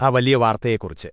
ആ വലിയ വാർത്തയെക്കുറിച്ച്.